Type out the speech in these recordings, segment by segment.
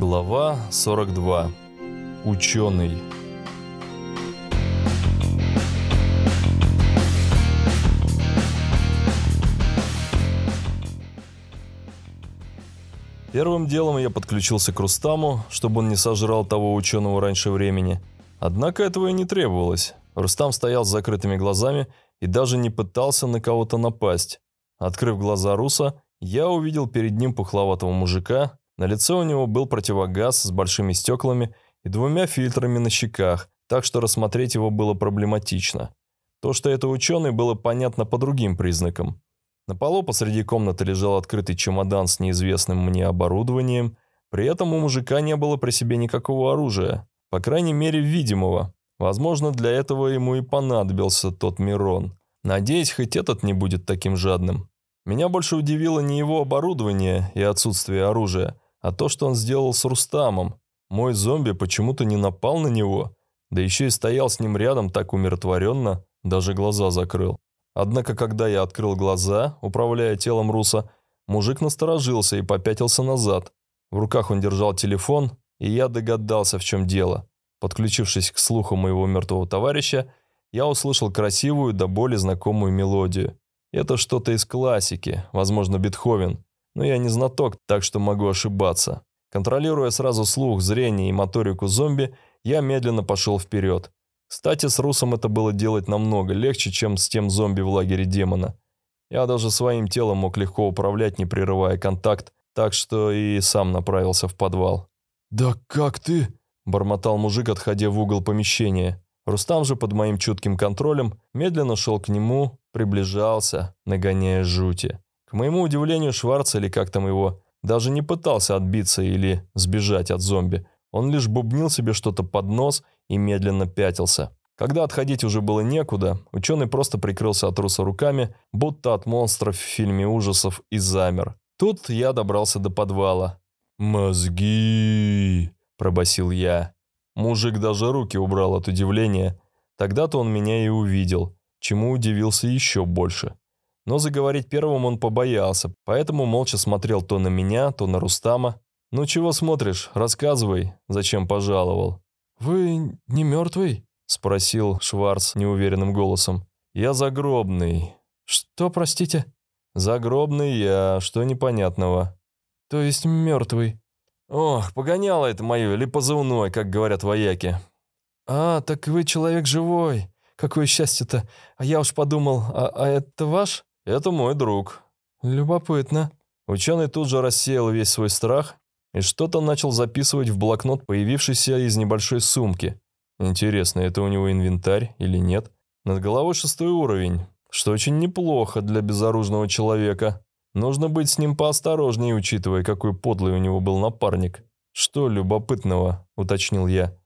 Глава 42. Ученый. Первым делом я подключился к Рустаму, чтобы он не сожрал того ученого раньше времени. Однако этого и не требовалось. Рустам стоял с закрытыми глазами и даже не пытался на кого-то напасть. Открыв глаза Руса, я увидел перед ним пухловатого мужика, на лице у него был противогаз с большими стеклами и двумя фильтрами на щеках, так что рассмотреть его было проблематично. То, что это ученый, было понятно по другим признакам. На полу посреди комнаты лежал открытый чемодан с неизвестным мне оборудованием, при этом у мужика не было при себе никакого оружия, по крайней мере видимого. Возможно, для этого ему и понадобился тот Мирон. Надеюсь, хоть этот не будет таким жадным. Меня больше удивило не его оборудование и отсутствие оружия, а то, что он сделал с Рустамом. Мой зомби почему-то не напал на него, да еще и стоял с ним рядом так умиротворенно, даже глаза закрыл. Однако, когда я открыл глаза, управляя телом Руса, мужик насторожился и попятился назад. В руках он держал телефон, и я догадался, в чем дело. Подключившись к слуху моего мертвого товарища, я услышал красивую до боли знакомую мелодию. Это что-то из классики, возможно, Бетховен но я не знаток, так что могу ошибаться. Контролируя сразу слух, зрение и моторику зомби, я медленно пошел вперед. Кстати, с Русом это было делать намного легче, чем с тем зомби в лагере демона. Я даже своим телом мог легко управлять, не прерывая контакт, так что и сам направился в подвал. «Да как ты?» – бормотал мужик, отходя в угол помещения. Рустам же под моим чутким контролем медленно шел к нему, приближался, нагоняя жути. К моему удивлению, Шварц, или как там его, даже не пытался отбиться или сбежать от зомби. Он лишь бубнил себе что-то под нос и медленно пятился. Когда отходить уже было некуда, ученый просто прикрылся от руса руками, будто от монстров в фильме ужасов, и замер. Тут я добрался до подвала. «Мозги!» – пробасил я. Мужик даже руки убрал от удивления. Тогда-то он меня и увидел, чему удивился еще больше. Но заговорить первым он побоялся, поэтому молча смотрел то на меня, то на Рустама. «Ну чего смотришь? Рассказывай, зачем пожаловал». «Вы не мертвый?» – спросил Шварц неуверенным голосом. «Я загробный». «Что, простите?» «Загробный я, что непонятного». «То есть мертвый?» «Ох, погоняло это мое, или позывной, как говорят вояки». «А, так вы человек живой. Какое счастье-то. А я уж подумал, а, а это ваш?» «Это мой друг». «Любопытно». Ученый тут же рассеял весь свой страх и что-то начал записывать в блокнот, появившийся из небольшой сумки. Интересно, это у него инвентарь или нет? Над головой шестой уровень, что очень неплохо для безоружного человека. Нужно быть с ним поосторожнее, учитывая, какой подлый у него был напарник. «Что любопытного?» – уточнил я.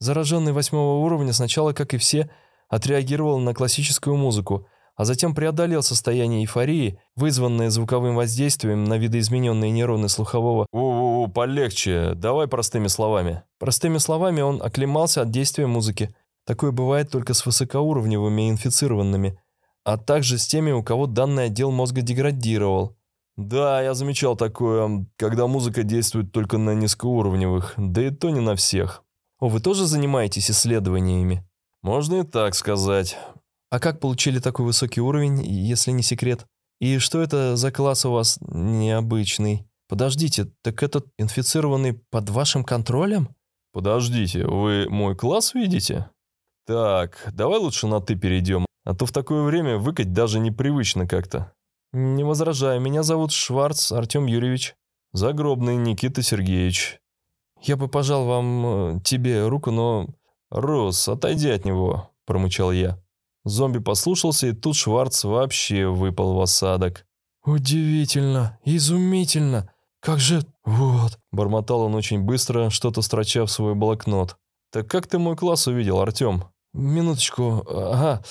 Зараженный восьмого уровня сначала, как и все, отреагировал на классическую музыку – а затем преодолел состояние эйфории, вызванное звуковым воздействием на видоизмененные нейроны слухового. «У-у-у, полегче, давай простыми словами». Простыми словами он оклемался от действия музыки. Такое бывает только с высокоуровневыми инфицированными, а также с теми, у кого данный отдел мозга деградировал. Да, я замечал такое, когда музыка действует только на низкоуровневых, да и то не на всех. О, вы тоже занимаетесь исследованиями? Можно и так сказать. А как получили такой высокий уровень, если не секрет? И что это за класс у вас необычный? Подождите, так этот инфицированный под вашим контролем? Подождите, вы мой класс видите? Так, давай лучше на «ты» перейдем, а то в такое время выкать даже непривычно как-то. Не возражаю, меня зовут Шварц Артем Юрьевич. Загробный Никита Сергеевич. Я бы пожал вам, э, тебе руку, но... Рос, отойди от него, промычал я. Зомби послушался, и тут Шварц вообще выпал в осадок. «Удивительно, изумительно, как же... вот...» Бормотал он очень быстро, что-то строча в свой блокнот. «Так как ты мой класс увидел, Артем?» «Минуточку, ага.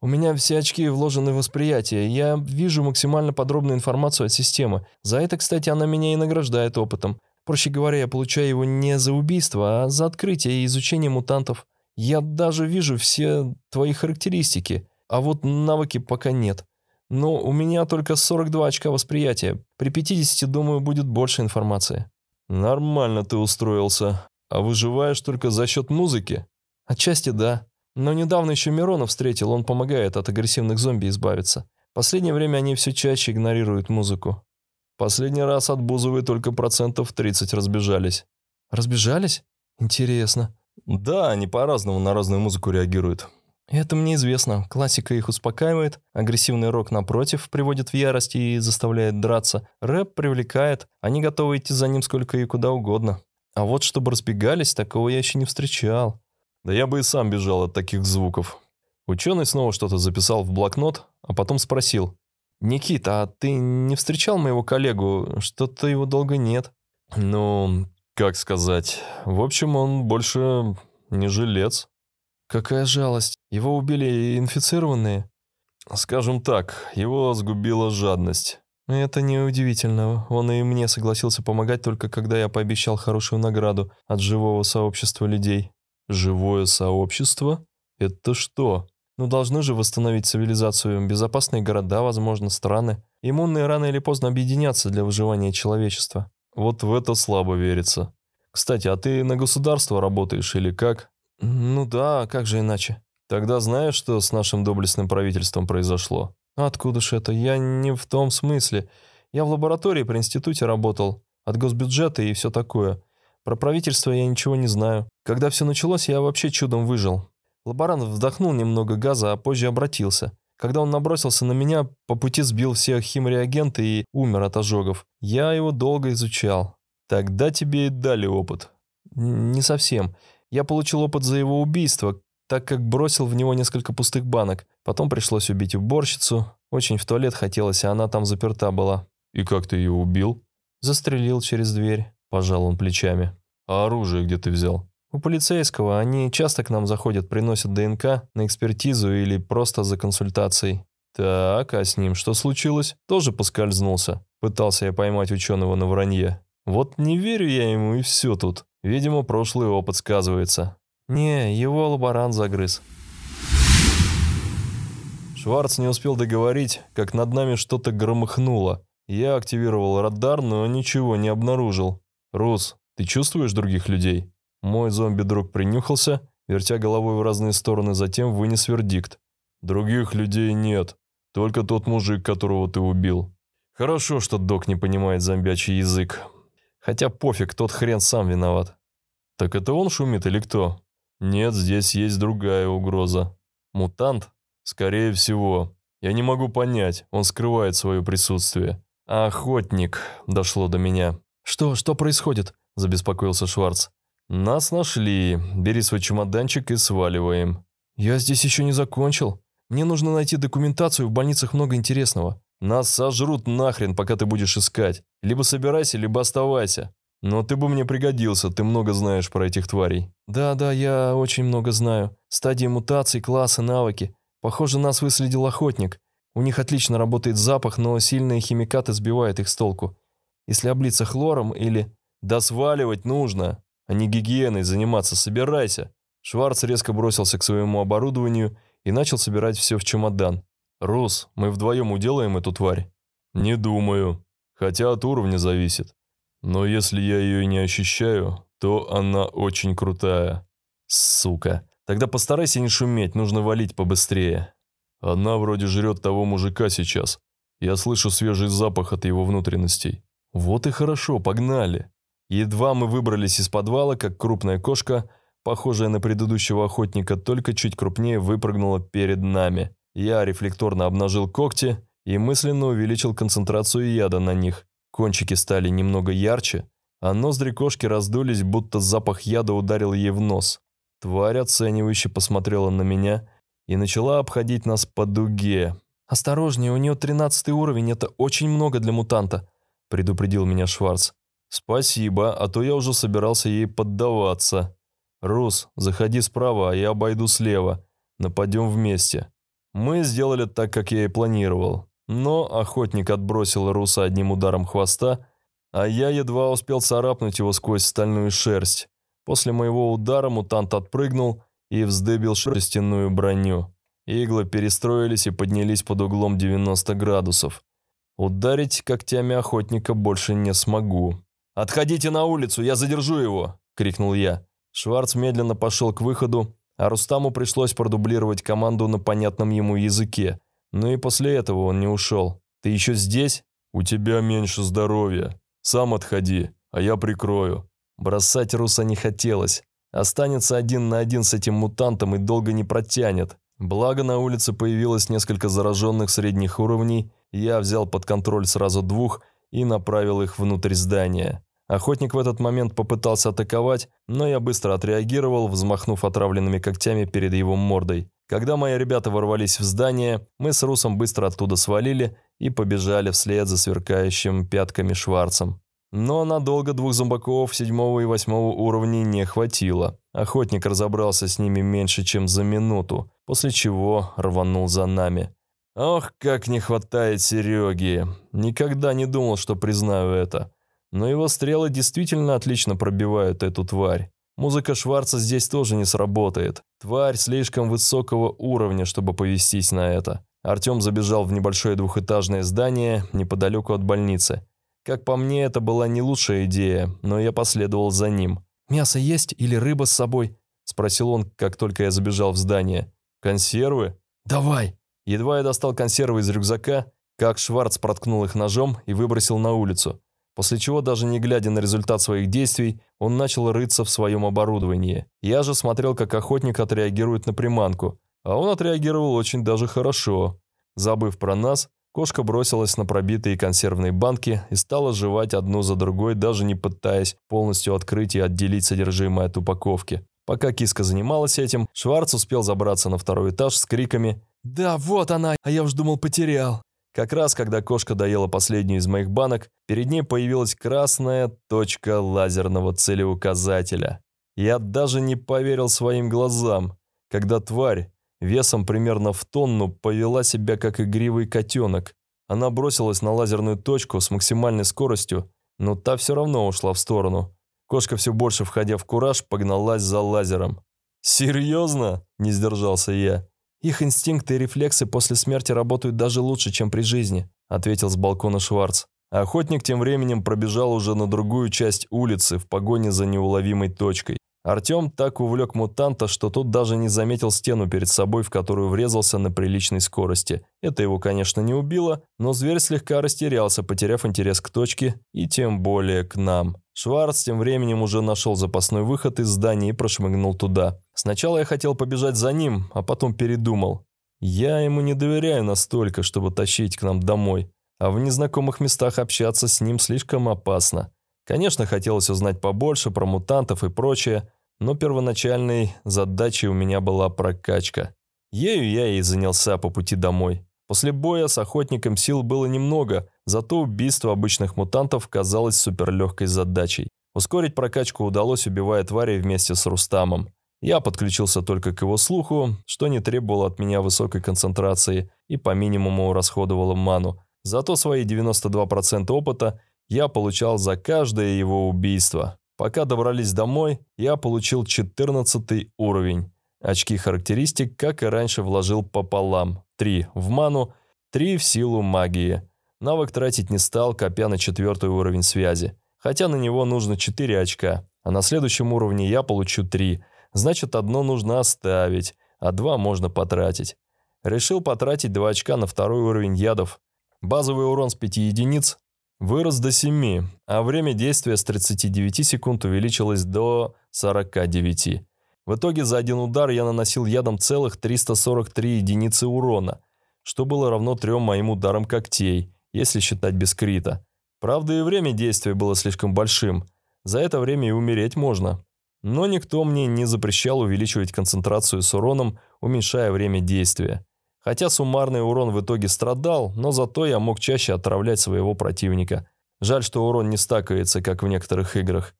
У меня все очки вложены в восприятие. Я вижу максимально подробную информацию от системы. За это, кстати, она меня и награждает опытом. Проще говоря, я получаю его не за убийство, а за открытие и изучение мутантов. Я даже вижу все твои характеристики, а вот навыки пока нет. Но у меня только 42 очка восприятия. При 50, думаю, будет больше информации. Нормально ты устроился. А выживаешь только за счет музыки? Отчасти да. Но недавно еще Мирона встретил, он помогает от агрессивных зомби избавиться. Последнее время они все чаще игнорируют музыку. Последний раз от Бузовой только процентов 30 разбежались. Разбежались? Интересно. Да, они по-разному на разную музыку реагируют. Это мне известно. Классика их успокаивает, агрессивный рок, напротив, приводит в ярость и заставляет драться. Рэп привлекает, они готовы идти за ним сколько и куда угодно. А вот чтобы разбегались, такого я еще не встречал. Да я бы и сам бежал от таких звуков. Ученый снова что-то записал в блокнот, а потом спросил. «Никита, а ты не встречал моего коллегу? Что-то его долго нет». «Ну, как сказать. В общем, он больше не жилец». «Какая жалость. Его убили инфицированные?» «Скажем так, его сгубила жадность». «Это неудивительно. Он и мне согласился помогать только когда я пообещал хорошую награду от живого сообщества людей». «Живое сообщество? Это что?» «Ну, должны же восстановить цивилизацию, безопасные города, возможно, страны. Иммунные рано или поздно объединятся для выживания человечества». «Вот в это слабо верится. Кстати, а ты на государство работаешь или как?» «Ну да, как же иначе?» «Тогда знаешь, что с нашим доблестным правительством произошло?» «Откуда ж это? Я не в том смысле. Я в лаборатории при институте работал, от госбюджета и все такое. Про правительство я ничего не знаю. Когда все началось, я вообще чудом выжил. Лаборант вдохнул немного газа, а позже обратился. Когда он набросился на меня, по пути сбил все химреагенты и умер от ожогов. Я его долго изучал. Тогда тебе и дали опыт. Не совсем. Я получил опыт за его убийство, так как бросил в него несколько пустых банок. Потом пришлось убить уборщицу. Очень в туалет хотелось, а она там заперта была. И как ты ее убил? Застрелил через дверь. Пожал он плечами. «А оружие где ты взял?» «У полицейского. Они часто к нам заходят, приносят ДНК на экспертизу или просто за консультацией». «Так, а с ним что случилось? Тоже поскользнулся?» Пытался я поймать ученого на вранье. «Вот не верю я ему и все тут. Видимо, прошлый опыт сказывается». «Не, его лаборант загрыз». Шварц не успел договорить, как над нами что-то громыхнуло. Я активировал радар, но ничего не обнаружил. «Рус, ты чувствуешь других людей?» Мой зомби-друг принюхался, вертя головой в разные стороны, затем вынес вердикт. «Других людей нет. Только тот мужик, которого ты убил». Хорошо, что док не понимает зомбячий язык. Хотя пофиг, тот хрен сам виноват. Так это он шумит или кто? Нет, здесь есть другая угроза. Мутант? Скорее всего. Я не могу понять, он скрывает свое присутствие. охотник, дошло до меня. «Что, что происходит?» – забеспокоился Шварц. «Нас нашли. Бери свой чемоданчик и сваливаем». «Я здесь еще не закончил. Мне нужно найти документацию, в больницах много интересного». «Нас сожрут нахрен, пока ты будешь искать. Либо собирайся, либо оставайся. Но ты бы мне пригодился, ты много знаешь про этих тварей». «Да-да, я очень много знаю. Стадии мутаций, классы, навыки. Похоже, нас выследил охотник. У них отлично работает запах, но сильные химикаты сбивают их с толку. Если облиться хлором или... Да сваливать нужно, а не гигиеной заниматься, собирайся. Шварц резко бросился к своему оборудованию и начал собирать все в чемодан. «Рус, мы вдвоем уделаем эту тварь?» «Не думаю. Хотя от уровня зависит. Но если я ее не ощущаю, то она очень крутая». «Сука. Тогда постарайся не шуметь, нужно валить побыстрее». «Она вроде жрет того мужика сейчас. Я слышу свежий запах от его внутренностей. Вот и хорошо, погнали. Едва мы выбрались из подвала, как крупная кошка, похожая на предыдущего охотника, только чуть крупнее выпрыгнула перед нами. Я рефлекторно обнажил когти и мысленно увеличил концентрацию яда на них. Кончики стали немного ярче, а ноздри кошки раздулись, будто запах яда ударил ей в нос. Тварь оценивающе посмотрела на меня и начала обходить нас по дуге. «Осторожнее, у нее тринадцатый уровень, это очень много для мутанта», – предупредил меня Шварц. «Спасибо, а то я уже собирался ей поддаваться. Рус, заходи справа, а я обойду слева. Нападем вместе». Мы сделали так, как я и планировал. Но охотник отбросил Руса одним ударом хвоста, а я едва успел царапнуть его сквозь стальную шерсть. После моего удара мутант отпрыгнул и вздыбил шерстяную броню. Иглы перестроились и поднялись под углом 90 градусов. Ударить когтями охотника больше не смогу. «Отходите на улицу, я задержу его!» – крикнул я. Шварц медленно пошел к выходу, а Рустаму пришлось продублировать команду на понятном ему языке. Но и после этого он не ушел. «Ты еще здесь?» «У тебя меньше здоровья. Сам отходи, а я прикрою». Бросать Руса не хотелось. Останется один на один с этим мутантом и долго не протянет. Благо на улице появилось несколько зараженных средних уровней, я взял под контроль сразу двух и направил их внутрь здания. Охотник в этот момент попытался атаковать, но я быстро отреагировал, взмахнув отравленными когтями перед его мордой. Когда мои ребята ворвались в здание, мы с Русом быстро оттуда свалили и побежали вслед за сверкающим пятками Шварцем. Но надолго двух зомбаков седьмого и восьмого уровней не хватило. Охотник разобрался с ними меньше, чем за минуту, после чего рванул за нами. Ох, как не хватает Сереги. Никогда не думал, что признаю это. Но его стрелы действительно отлично пробивают эту тварь. Музыка Шварца здесь тоже не сработает. Тварь слишком высокого уровня, чтобы повестись на это. Артем забежал в небольшое двухэтажное здание неподалеку от больницы. Как по мне, это была не лучшая идея, но я последовал за ним. «Мясо есть или рыба с собой?» – спросил он, как только я забежал в здание. «Консервы?» «Давай!» Едва я достал консервы из рюкзака, как Шварц проткнул их ножом и выбросил на улицу после чего, даже не глядя на результат своих действий, он начал рыться в своем оборудовании. Я же смотрел, как охотник отреагирует на приманку, а он отреагировал очень даже хорошо. Забыв про нас, кошка бросилась на пробитые консервные банки и стала жевать одну за другой, даже не пытаясь полностью открыть и отделить содержимое от упаковки. Пока киска занималась этим, Шварц успел забраться на второй этаж с криками «Да, вот она, а я уж думал потерял». Как раз, когда кошка доела последнюю из моих банок, перед ней появилась красная точка лазерного целеуказателя. Я даже не поверил своим глазам, когда тварь, весом примерно в тонну, повела себя как игривый котенок. Она бросилась на лазерную точку с максимальной скоростью, но та все равно ушла в сторону. Кошка все больше, входя в кураж, погналась за лазером. «Серьезно?» – не сдержался я. Их инстинкты и рефлексы после смерти работают даже лучше, чем при жизни», ответил с балкона Шварц. Охотник тем временем пробежал уже на другую часть улицы в погоне за неуловимой точкой. Артем так увлек мутанта, что тот даже не заметил стену перед собой, в которую врезался на приличной скорости. Это его, конечно, не убило, но зверь слегка растерялся, потеряв интерес к точке и тем более к нам. Шварц тем временем уже нашел запасной выход из здания и прошмыгнул туда. Сначала я хотел побежать за ним, а потом передумал. Я ему не доверяю настолько, чтобы тащить к нам домой, а в незнакомых местах общаться с ним слишком опасно. Конечно, хотелось узнать побольше про мутантов и прочее, но первоначальной задачей у меня была прокачка. Ею я и занялся по пути домой. После боя с охотником сил было немного, зато убийство обычных мутантов казалось суперлегкой задачей. Ускорить прокачку удалось, убивая тварей вместе с Рустамом. Я подключился только к его слуху, что не требовало от меня высокой концентрации и по минимуму расходовало ману. Зато свои 92% опыта я получал за каждое его убийство. Пока добрались домой, я получил 14 уровень. Очки характеристик, как и раньше, вложил пополам. Три в ману, три в силу магии. Навык тратить не стал, копя на четвертый уровень связи. Хотя на него нужно 4 очка, а на следующем уровне я получу 3. Значит, одно нужно оставить, а два можно потратить. Решил потратить 2 очка на второй уровень ядов. Базовый урон с 5 единиц вырос до 7, а время действия с 39 секунд увеличилось до 49. В итоге за один удар я наносил ядом целых 343 единицы урона, что было равно трем моим ударам когтей, если считать без крита. Правда, и время действия было слишком большим. За это время и умереть можно. Но никто мне не запрещал увеличивать концентрацию с уроном, уменьшая время действия. Хотя суммарный урон в итоге страдал, но зато я мог чаще отравлять своего противника. Жаль, что урон не стакается, как в некоторых играх.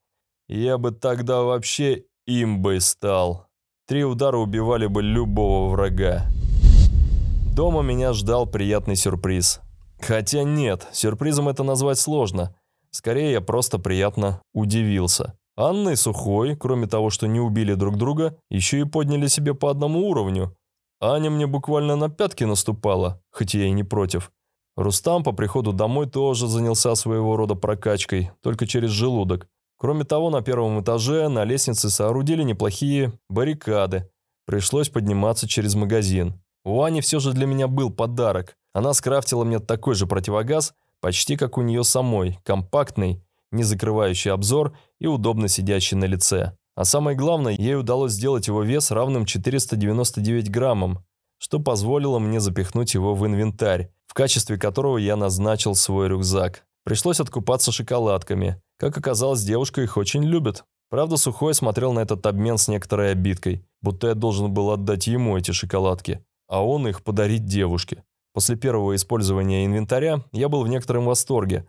Я бы тогда вообще имбой стал. Три удара убивали бы любого врага. Дома меня ждал приятный сюрприз. Хотя нет, сюрпризом это назвать сложно. Скорее, я просто приятно удивился. Анна и Сухой, кроме того, что не убили друг друга, еще и подняли себе по одному уровню. Аня мне буквально на пятки наступала, хоть я и не против. Рустам по приходу домой тоже занялся своего рода прокачкой, только через желудок. Кроме того, на первом этаже на лестнице соорудили неплохие баррикады. Пришлось подниматься через магазин. У Ани все же для меня был подарок. Она скрафтила мне такой же противогаз, почти как у нее самой, компактный, не закрывающий обзор и удобно сидящий на лице. А самое главное, ей удалось сделать его вес равным 499 граммам, что позволило мне запихнуть его в инвентарь, в качестве которого я назначил свой рюкзак. Пришлось откупаться шоколадками. Как оказалось, девушка их очень любит. Правда, Сухой смотрел на этот обмен с некоторой обидкой, будто я должен был отдать ему эти шоколадки, а он их подарить девушке. После первого использования инвентаря я был в некотором восторге,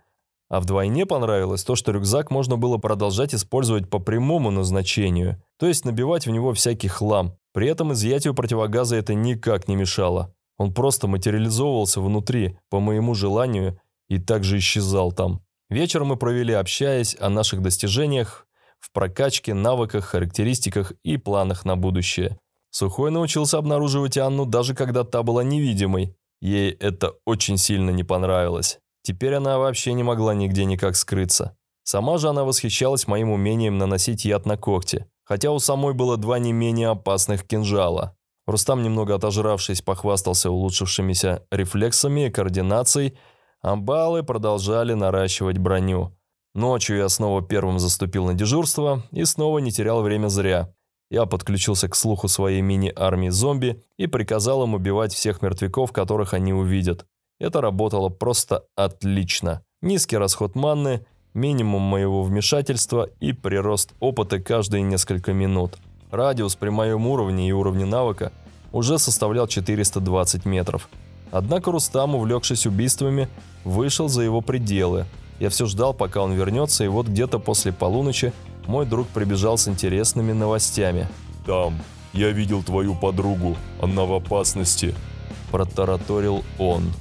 а вдвойне понравилось то, что рюкзак можно было продолжать использовать по прямому назначению, то есть набивать в него всякий хлам. При этом изъятию противогаза это никак не мешало. Он просто материализовывался внутри, по моему желанию, и также исчезал там. Вечер мы провели, общаясь о наших достижениях в прокачке, навыках, характеристиках и планах на будущее. Сухой научился обнаруживать Анну, даже когда та была невидимой. Ей это очень сильно не понравилось. Теперь она вообще не могла нигде никак скрыться. Сама же она восхищалась моим умением наносить яд на когти, хотя у самой было два не менее опасных кинжала. Рустам, немного отожравшись, похвастался улучшившимися рефлексами и координацией, Амбалы продолжали наращивать броню. Ночью я снова первым заступил на дежурство и снова не терял время зря. Я подключился к слуху своей мини-армии зомби и приказал им убивать всех мертвяков, которых они увидят. Это работало просто отлично. Низкий расход манны, минимум моего вмешательства и прирост опыта каждые несколько минут. Радиус при моем уровне и уровне навыка уже составлял 420 метров. Однако Рустам, увлекшись убийствами, вышел за его пределы. Я все ждал, пока он вернется, и вот где-то после полуночи мой друг прибежал с интересными новостями. «Там, я видел твою подругу, она в опасности», – протараторил он.